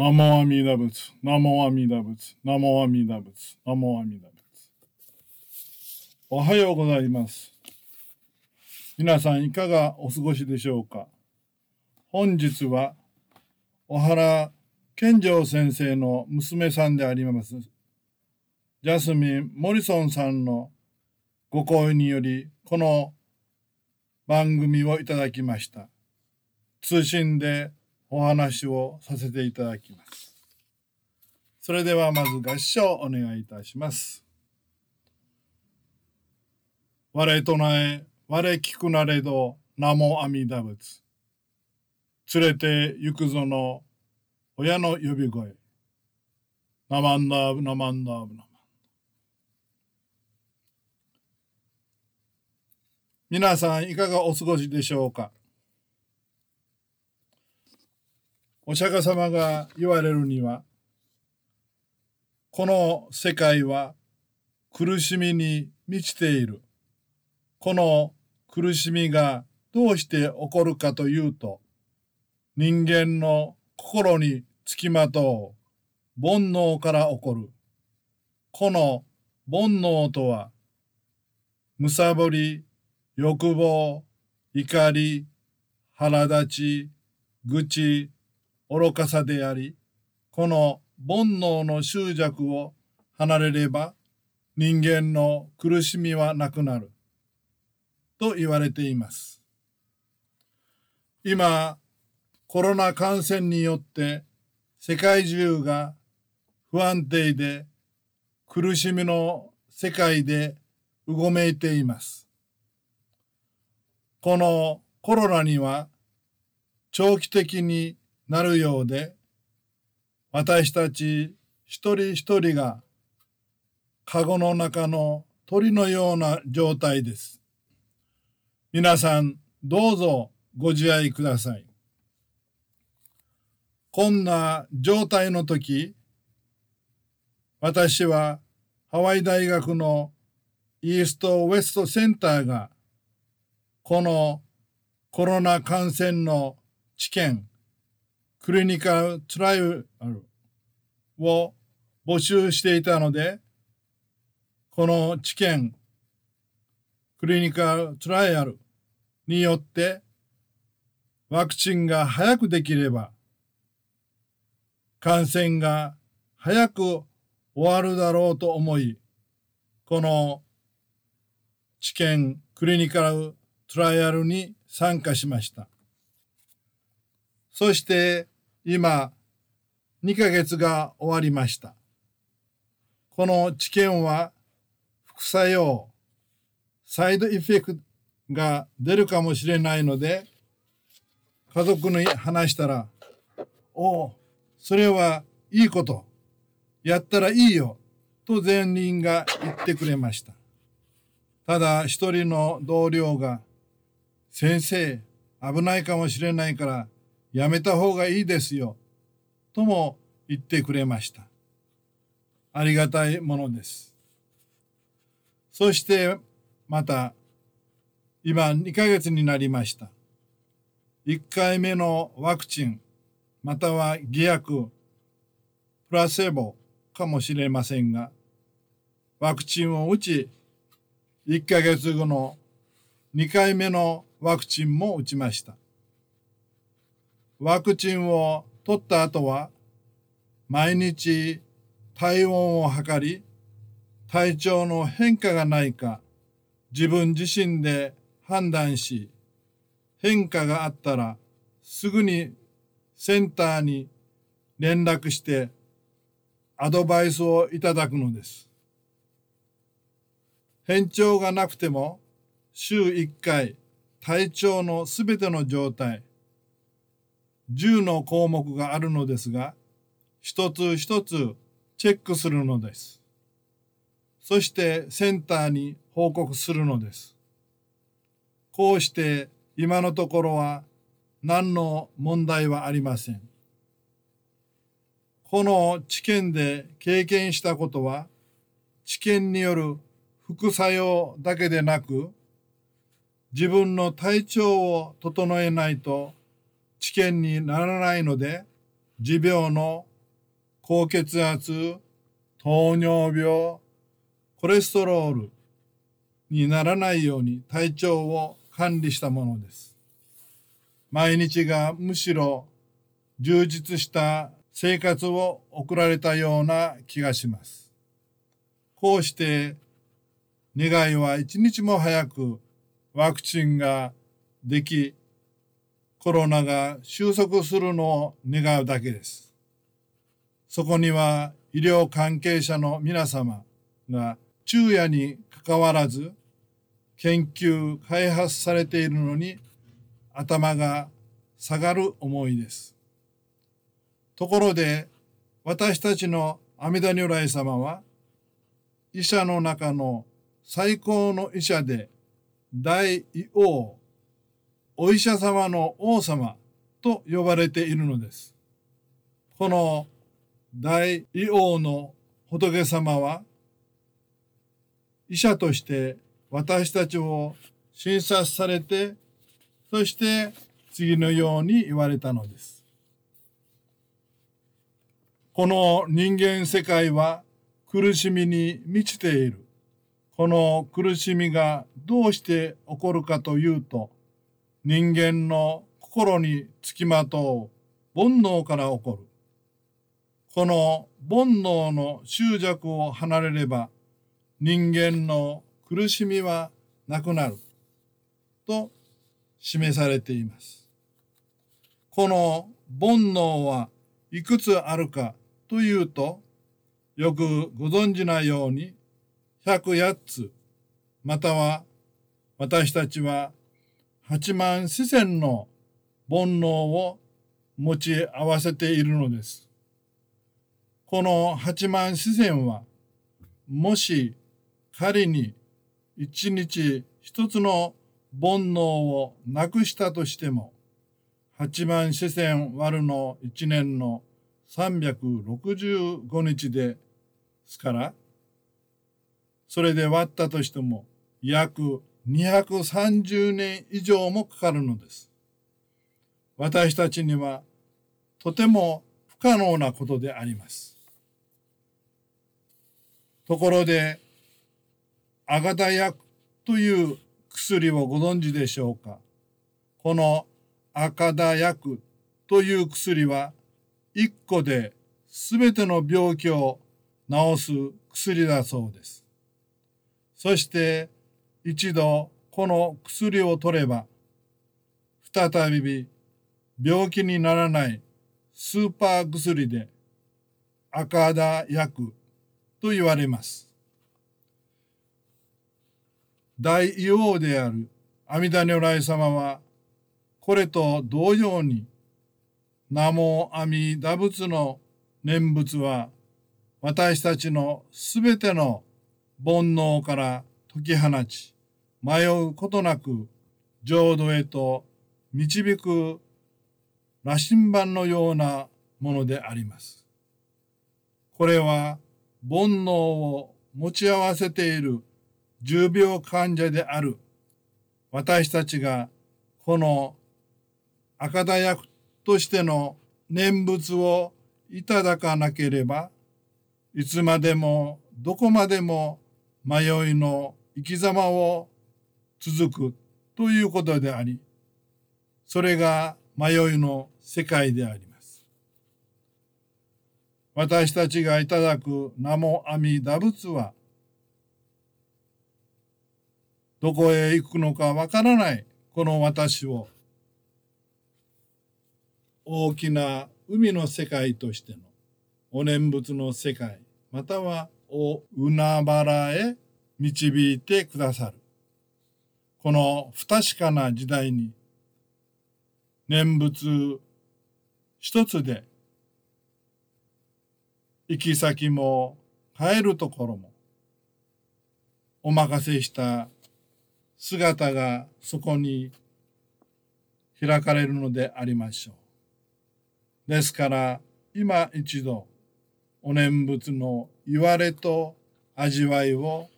ナモアミダ仏、ナモアミダ仏、ナモアミダ仏、ナモアミダ仏。おはようございます。皆さんいかがお過ごしでしょうか本日は、小原健丈先生の娘さんであります、ジャスミン・モリソンさんのご好意により、この番組をいただきました。通信でお話をさせていただきます。それではまず合唱お願いいたします。我唱え、我聞くなれど、名も阿弥陀仏。連れて行くぞの親の呼び声。ナマンダーブ、ナマンダーブ、ナマン皆さんいかがお過ごしでしょうか？お釈迦様が言われるには、この世界は苦しみに満ちている。この苦しみがどうして起こるかというと、人間の心につきまとう煩悩から起こる。この煩悩とは、むさぼり、欲望、怒り、腹立ち、愚痴、愚かさであり、この煩悩の執着を離れれば人間の苦しみはなくなると言われています。今、コロナ感染によって世界中が不安定で苦しみの世界でうごめいています。このコロナには長期的になるようで、私たち一人一人がカゴの中の鳥のような状態です。皆さん、どうぞご自愛ください。こんな状態の時、私はハワイ大学のイーストウェストセンターがこのコロナ感染の知見クリニカルトライアルを募集していたので、この知見、クリニカルトライアルによってワクチンが早くできれば、感染が早く終わるだろうと思い、この知見クリニカルトライアルに参加しました。そして今、2ヶ月が終わりました。この治験は副作用、サイドエフェクトが出るかもしれないので、家族に話したら、おお、それはいいこと。やったらいいよ。と全人が言ってくれました。ただ一人の同僚が、先生、危ないかもしれないからやめた方がいいですよ。とも言ってくれました。ありがたいものです。そしてまた今2ヶ月になりました。1回目のワクチンまたは偽薬プラセボかもしれませんがワクチンを打ち1ヶ月後の2回目のワクチンも打ちました。ワクチンを取った後は、毎日体温を測り、体調の変化がないか、自分自身で判断し、変化があったら、すぐにセンターに連絡してアドバイスをいただくのです。変調がなくても週1回体調のすべての状態、10の項目があるのですが、一つ一つチェックするのです。そしてセンターに報告するのです。こうして今のところは何の問題はありません。この知見で経験したことは、知見による副作用だけでなく、自分の体調を整えないと知見にならないので、持病の高血圧、糖尿病、コレステロールにならないように体調を管理したものです。毎日がむしろ充実した生活を送られたような気がします。こうして願いは一日も早くワクチンができ、コロナが収束するのを願うだけです。そこには医療関係者の皆様が昼夜にかかわらず研究開発されているのに頭が下がる思いです。ところで私たちの阿弥陀如来様は医者の中の最高の医者で大医王、お医者様の王様と呼ばれているのです。この大医王の仏様は医者として私たちを診察されて、そして次のように言われたのです。この人間世界は苦しみに満ちている。この苦しみがどうして起こるかというと、人間の心につきまとう煩悩から起こる。この煩悩の執着を離れれば、人間の苦しみはなくなると示されています。この煩悩はいくつあるかというと、よくご存知なように108つ、または私たちは8万四千の煩悩を持ち合わせているのです。この8万四千は、もし仮に一日一つの煩悩をなくしたとしても、8万四千割るの一年の365日ですから、それで割ったとしても約230年以上もかかるのです。私たちにはとても不可能なことであります。ところで、赤田薬という薬をご存知でしょうか？この赤田薬という薬は一個で全ての病気を治す薬だそうです。そして一度この薬を取れば再び病気にならないスーパー薬で赤田薬と言われます。大医王である阿弥陀如来様はこれと同様に南無阿弥陀仏の念仏は私たちのすべての煩悩から解き放ち、迷うことなく浄土へと導く羅針盤のようなものであります。これは煩悩を持ち合わせている重病患者である私たちがこの赤田役としての念仏をいただかなければいつまでもどこまでも迷いの生き様を続くということであり、それが迷いの世界であります。私たちがいただく名も阿弥陀仏は、どこへ行くのかわからないこの私を、大きな海の世界としてのお念仏の世界、またはを海原へ導いてくださる。この不確かな時代に、念仏一つで、行き先も帰るところも、お任せした姿がそこに開かれるのでありましょう。ですから、今一度、お念仏の言われと味わいを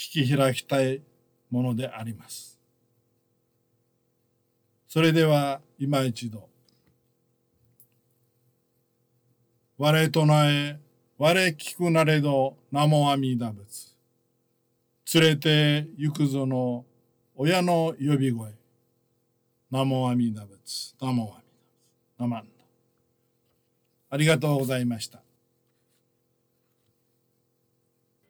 聞き開きたいものであります。それでは今一度我唱え、我聞くなれど、名も阿弥陀仏。連れて行くぞの親の呼び声。名も阿弥陀仏。名も阿弥陀仏。名まんだ。ありがとうございました。